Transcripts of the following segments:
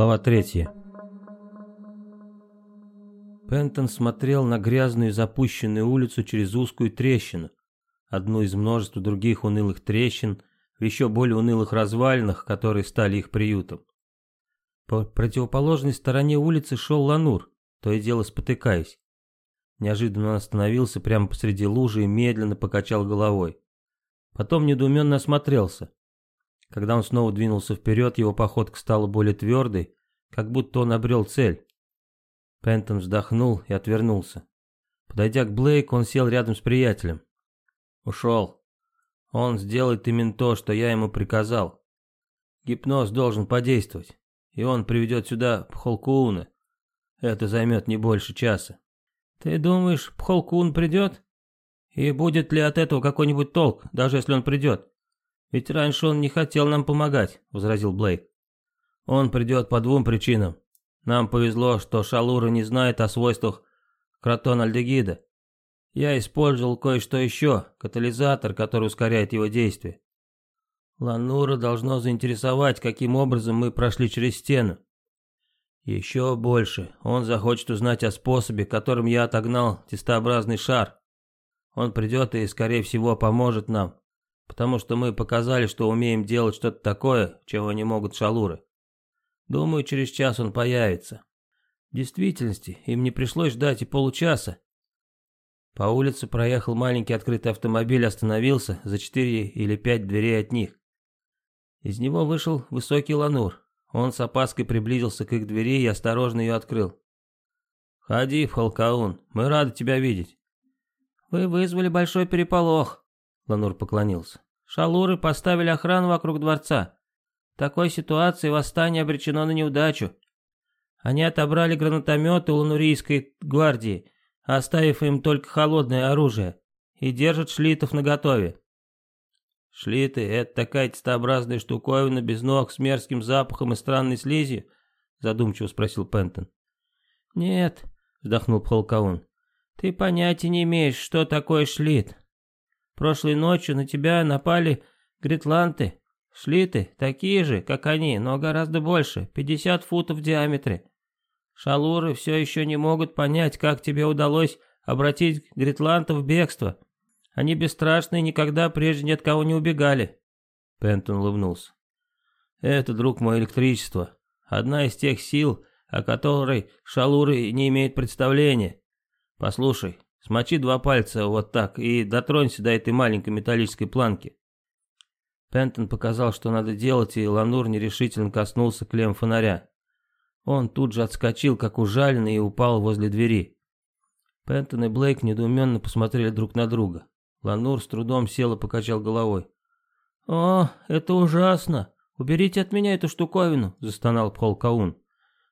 Глава третья. Пентон смотрел на грязную запущенную улицу через узкую трещину, одну из множества других унылых трещин в еще более унылых развалинах, которые стали их приютом. По противоположной стороне улицы шел Ланур, то и дело спотыкаясь. Неожиданно он остановился прямо посреди лужи и медленно покачал головой. Потом недоуменно осмотрелся. Когда он снова двинулся вперед, его походка стала более твердой, как будто он обрел цель. Пентон вздохнул и отвернулся. Подойдя к Блейку, он сел рядом с приятелем. «Ушел. Он сделает именно то, что я ему приказал. Гипноз должен подействовать, и он приведет сюда Пхолкууна. Это займет не больше часа». «Ты думаешь, Пхолкун придет? И будет ли от этого какой-нибудь толк, даже если он придет? Ведь раньше он не хотел нам помогать», — возразил Блейк. «Он придет по двум причинам. Нам повезло, что Шалура не знает о свойствах кротональдегида. Я использовал кое-что еще, катализатор, который ускоряет его действие. Ланура должно заинтересовать, каким образом мы прошли через стену. Еще больше, он захочет узнать о способе, которым я отогнал тестообразный шар. Он придет и, скорее всего, поможет нам, потому что мы показали, что умеем делать что-то такое, чего не могут шалуры. Думаю, через час он появится. В действительности, им не пришлось ждать и получаса. По улице проехал маленький открытый автомобиль, остановился за четыре или пять дверей от них. Из него вышел высокий ланур. Он с опаской приблизился к их двери и осторожно ее открыл. «Входи, Халкаун, мы рады тебя видеть». «Вы вызвали большой переполох», — Ланур поклонился. «Шалуры поставили охрану вокруг дворца. В такой ситуации восстание обречено на неудачу. Они отобрали гранатометы у ланурийской гвардии, оставив им только холодное оружие, и держат шлитов наготове. Шлиты — это такая тестообразная штуковина без ног с мерзким запахом и странной слизью? Задумчиво спросил Пентон. Нет, вздохнул Пхолкаун. Ты понятия не имеешь, что такое шлит. Прошлой ночью на тебя напали гритланты. Шлиты такие же, как они, но гораздо больше, 50 футов в диаметре. Шалуры все еще не могут понять, как тебе удалось обратить гритлантов в бегство. Они бесстрашные, никогда прежде ни от кого не убегали. Пентон улыбнулся. Это, друг мой, электричество. Одна из тех сил, о которой шалуры не имеют представления. Послушай, смочи два пальца вот так и дотронься до этой маленькой металлической планки. Пентон показал, что надо делать, и Ланур нерешительно коснулся клем фонаря. Он тут же отскочил, как ужаленный, и упал возле двери. Пентон и Блейк недоуменно посмотрели друг на друга. Ланур с трудом сел и покачал головой. «О, это ужасно! Уберите от меня эту штуковину!» — застонал Пхолкаун.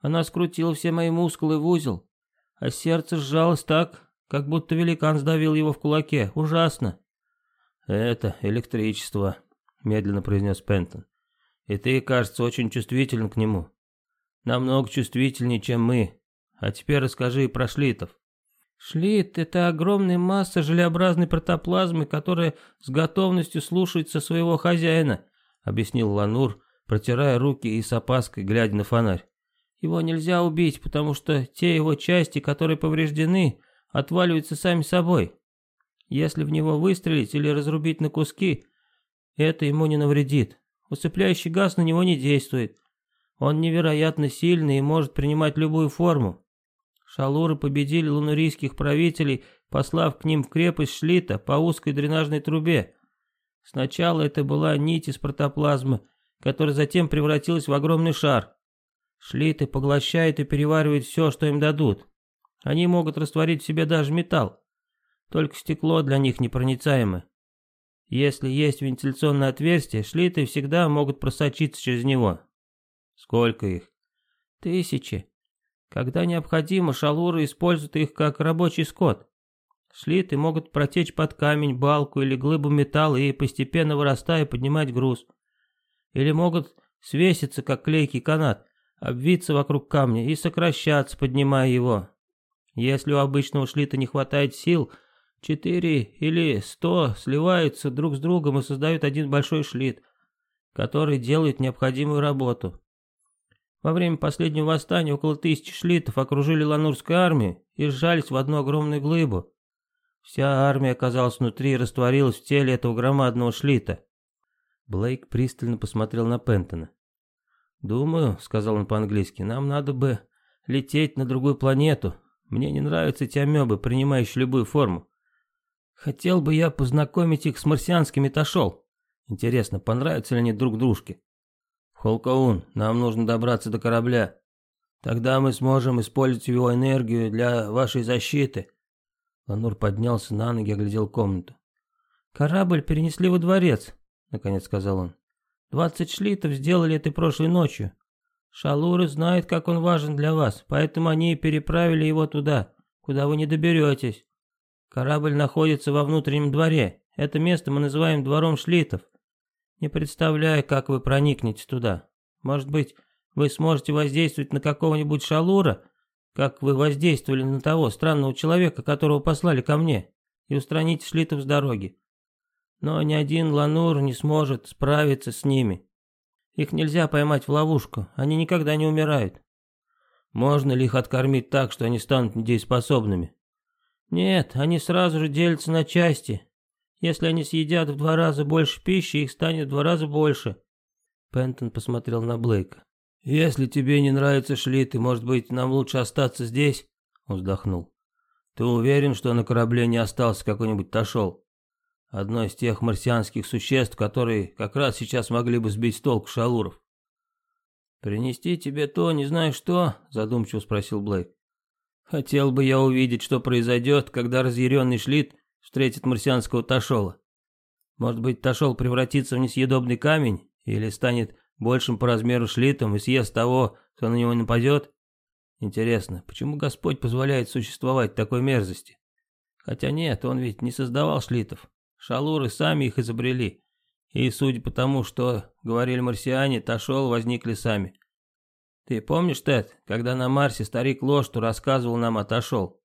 «Она скрутила все мои мускулы в узел, а сердце сжалось так, как будто великан сдавил его в кулаке. Ужасно!» «Это электричество», — медленно произнес Пентон. «И ты, кажется, очень чувствителен к нему. Намного чувствительнее, чем мы. А теперь расскажи про шлитов». Шлит — это огромная масса желеобразной протоплазмы, которая с готовностью слушается своего хозяина, объяснил Ланур, протирая руки и с опаской глядя на фонарь. Его нельзя убить, потому что те его части, которые повреждены, отваливаются сами собой. Если в него выстрелить или разрубить на куски, это ему не навредит. Усыпляющий газ на него не действует. Он невероятно сильный и может принимать любую форму. Шалуры победили лунурийских правителей, послав к ним в крепость Шлита по узкой дренажной трубе. Сначала это была нить из протоплазмы, которая затем превратилась в огромный шар. Шлиты поглощают и переваривают все, что им дадут. Они могут растворить в себе даже металл. Только стекло для них непроницаемо. Если есть вентиляционное отверстие, шлиты всегда могут просочиться через него. Сколько их? Тысячи. Когда необходимо, шалуры используют их как рабочий скот. Шлиты могут протечь под камень, балку или глыбу металла и, постепенно вырастая, поднимать груз. Или могут свеситься, как клейкий канат, обвиться вокруг камня и сокращаться, поднимая его. Если у обычного шлита не хватает сил, четыре или сто сливаются друг с другом и создают один большой шлит, который делает необходимую работу. Во время последнего восстания около тысячи шлитов окружили Ланурскую армию и сжались в одну огромную глыбу. Вся армия оказалась внутри и растворилась в теле этого громадного шлита. Блейк пристально посмотрел на Пентона. «Думаю», — сказал он по-английски, — «нам надо бы лететь на другую планету. Мне не нравятся эти амебы, принимающие любую форму. Хотел бы я познакомить их с марсианскими Ташол. Интересно, понравятся ли они друг дружке?» «Холкоун, нам нужно добраться до корабля. Тогда мы сможем использовать его энергию для вашей защиты». Ланур поднялся на ноги и оглядел комнату. «Корабль перенесли во дворец», — наконец сказал он. «Двадцать шлитов сделали это прошлой ночью. Шалуры знают, как он важен для вас, поэтому они и переправили его туда, куда вы не доберетесь. Корабль находится во внутреннем дворе. Это место мы называем двором шлитов. Не представляю, как вы проникнете туда. Может быть, вы сможете воздействовать на какого-нибудь шалура, как вы воздействовали на того странного человека, которого послали ко мне, и устраните шлитов с дороги. Но ни один ланур не сможет справиться с ними. Их нельзя поймать в ловушку, они никогда не умирают. Можно ли их откормить так, что они станут недееспособными? Нет, они сразу же делятся на части, если они съедят в два раза больше пищи, их станет в два раза больше. Пентон посмотрел на Блейка. «Если тебе не нравятся шлиты, может быть, нам лучше остаться здесь?» Он вздохнул. «Ты уверен, что на корабле не остался какой-нибудь Ташол? Одно из тех марсианских существ, которые как раз сейчас могли бы сбить с толку шалуров». «Принести тебе то, не знаю что?» задумчиво спросил Блейк. «Хотел бы я увидеть, что произойдет, когда разъяренный шлит встретит марсианского Ташола. Может быть, Ташол превратится в несъедобный камень или станет большим по размеру шлитом и съест того, кто на него нападет? Интересно, почему Господь позволяет существовать такой мерзости? Хотя нет, он ведь не создавал шлитов. Шалуры сами их изобрели. И, судя по тому, что говорили марсиане, Ташол возникли сами. Ты помнишь, Тед, когда на Марсе старик Лошту рассказывал нам о Ташол?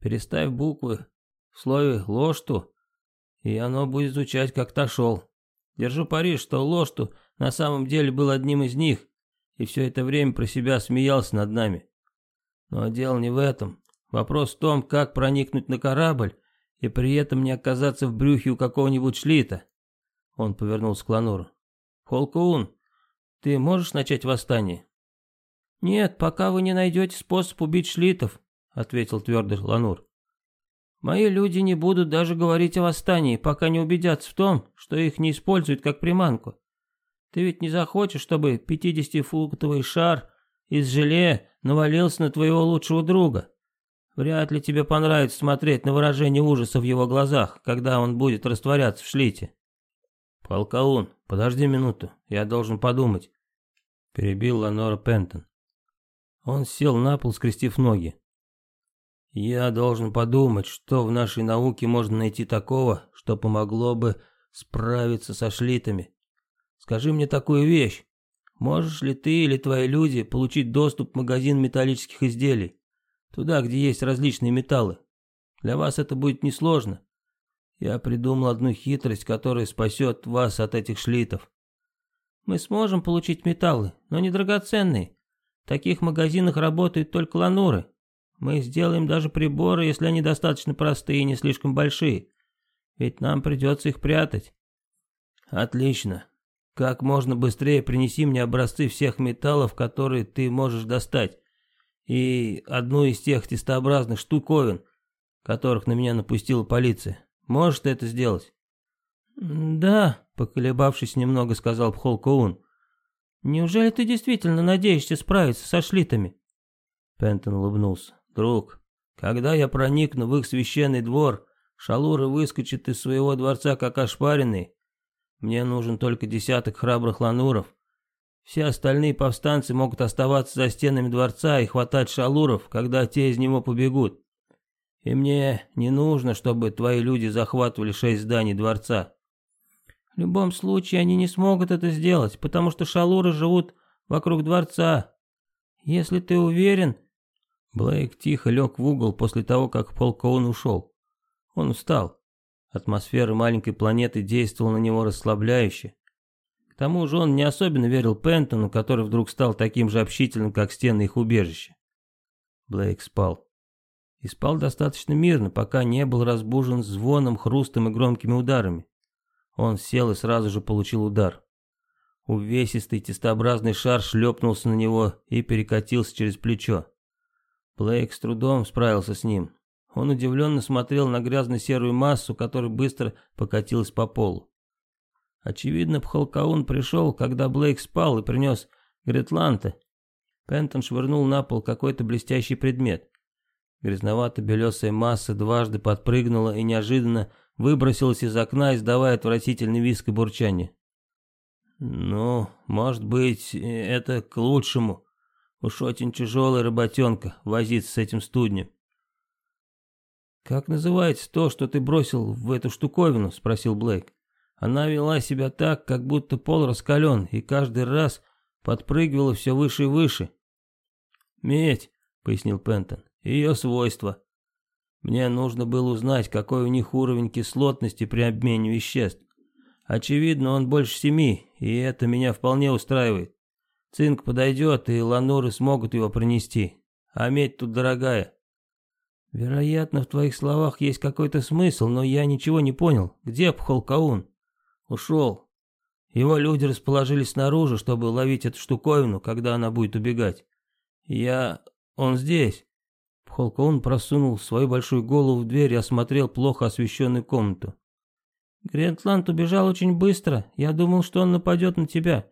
Переставь буквы в слове «лошту», и оно будет звучать как «тошел». Держу пари, что Лошту на самом деле был одним из них, и все это время про себя смеялся над нами. Но дело не в этом. Вопрос в том, как проникнуть на корабль и при этом не оказаться в брюхе у какого-нибудь шлита. Он повернулся к Лануру. Холкоун, ты можешь начать восстание? Нет, пока вы не найдете способ убить шлитов, ответил твердо Ланур. Мои люди не будут даже говорить о восстании, пока не убедятся в том, что их не используют как приманку. Ты ведь не захочешь, чтобы 50-футовый шар из желе навалился на твоего лучшего друга. Вряд ли тебе понравится смотреть на выражение ужаса в его глазах, когда он будет растворяться в шлите. Полкаун, подожди минуту, я должен подумать. Перебил Ланора Пентон. Он сел на пол, скрестив ноги. Я должен подумать, что в нашей науке можно найти такого, что помогло бы справиться со шлитами. Скажи мне такую вещь. Можешь ли ты или твои люди получить доступ в магазин металлических изделий? Туда, где есть различные металлы. Для вас это будет несложно. Я придумал одну хитрость, которая спасет вас от этих шлитов. Мы сможем получить металлы, но не драгоценные. В таких магазинах работают только лануры. Мы сделаем даже приборы, если они достаточно простые и не слишком большие. Ведь нам придется их прятать. Отлично. Как можно быстрее принеси мне образцы всех металлов, которые ты можешь достать. И одну из тех тестообразных штуковин, которых на меня напустила полиция. Можешь ты это сделать? Да, поколебавшись немного, сказал Пхолкоун. Неужели ты действительно надеешься справиться со шлитами? Пентон улыбнулся. Друг, когда я проникну в их священный двор, шалуры выскочат из своего дворца как ошпаренные. Мне нужен только десяток храбрых лануров. Все остальные повстанцы могут оставаться за стенами дворца и хватать шалуров, когда те из него побегут. И мне не нужно, чтобы твои люди захватывали шесть зданий дворца. В любом случае они не смогут это сделать, потому что шалуры живут вокруг дворца. Если ты уверен, Блейк тихо лег в угол после того, как Полкоун ушел. Он устал. Атмосфера маленькой планеты действовала на него расслабляюще. Тому же он не особенно верил Пентону, который вдруг стал таким же общительным, как стены их убежища. Блейк спал. И спал достаточно мирно, пока не был разбужен звоном, хрустом и громкими ударами. Он сел и сразу же получил удар. Увесистый тестообразный шар шлепнулся на него и перекатился через плечо. Блейк с трудом справился с ним. Он удивленно смотрел на грязно-серую массу, которая быстро покатилась по полу. Очевидно, Пхолкаун пришел, когда Блейк спал и принес Гретланта. Пентон швырнул на пол какой-то блестящий предмет. Грязновато-белесая масса дважды подпрыгнула и неожиданно выбросилась из окна, издавая отвратительный виск и бурчание. «Ну, может быть, это к лучшему. Уж очень тяжелая работенка возиться с этим студнем». «Как называется то, что ты бросил в эту штуковину?» — спросил Блейк. Она вела себя так, как будто пол раскален, и каждый раз подпрыгивала все выше и выше. «Медь», — пояснил Пентон, — «ее свойства. Мне нужно было узнать, какой у них уровень кислотности при обмене веществ. Очевидно, он больше семи, и это меня вполне устраивает. Цинк подойдет, и лануры смогут его принести. А медь тут дорогая. Вероятно, в твоих словах есть какой-то смысл, но я ничего не понял. Где Пхолкаун? Ушел. Его люди расположились снаружи, чтобы ловить эту штуковину, когда она будет убегать. Я... он здесь. Пхолкаун просунул свою большую голову в дверь и осмотрел плохо освещенную комнату. Грентланд убежал очень быстро. Я думал, что он нападет на тебя,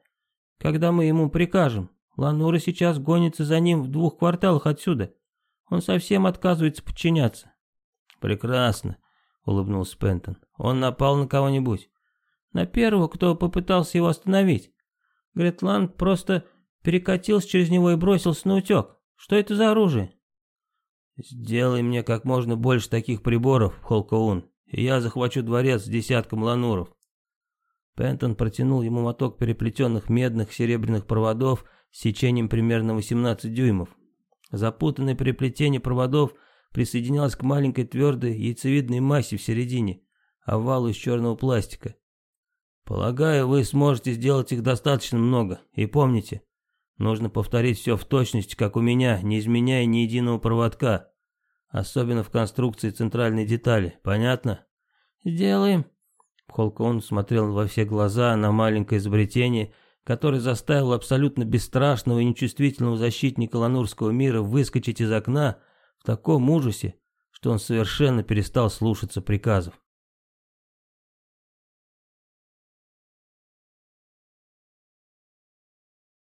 когда мы ему прикажем. Ланура сейчас гонится за ним в двух кварталах отсюда. Он совсем отказывается подчиняться. Прекрасно, улыбнулся Пентон. Он напал на кого-нибудь? На первого, кто попытался его остановить. Гретланд просто перекатился через него и бросился на утек. Что это за оружие? Сделай мне как можно больше таких приборов, Холкоун и я захвачу дворец с десятком лануров. Пентон протянул ему моток переплетенных медных серебряных проводов с сечением примерно 18 дюймов. Запутанное переплетение проводов присоединялось к маленькой твердой яйцевидной массе в середине, овалу из черного пластика. Полагаю, вы сможете сделать их достаточно много. И помните, нужно повторить все в точности, как у меня, не изменяя ни единого проводка. Особенно в конструкции центральной детали. Понятно? Сделаем. Холкон смотрел во все глаза на маленькое изобретение, которое заставило абсолютно бесстрашного и нечувствительного защитника ланурского мира выскочить из окна в таком ужасе, что он совершенно перестал слушаться приказов.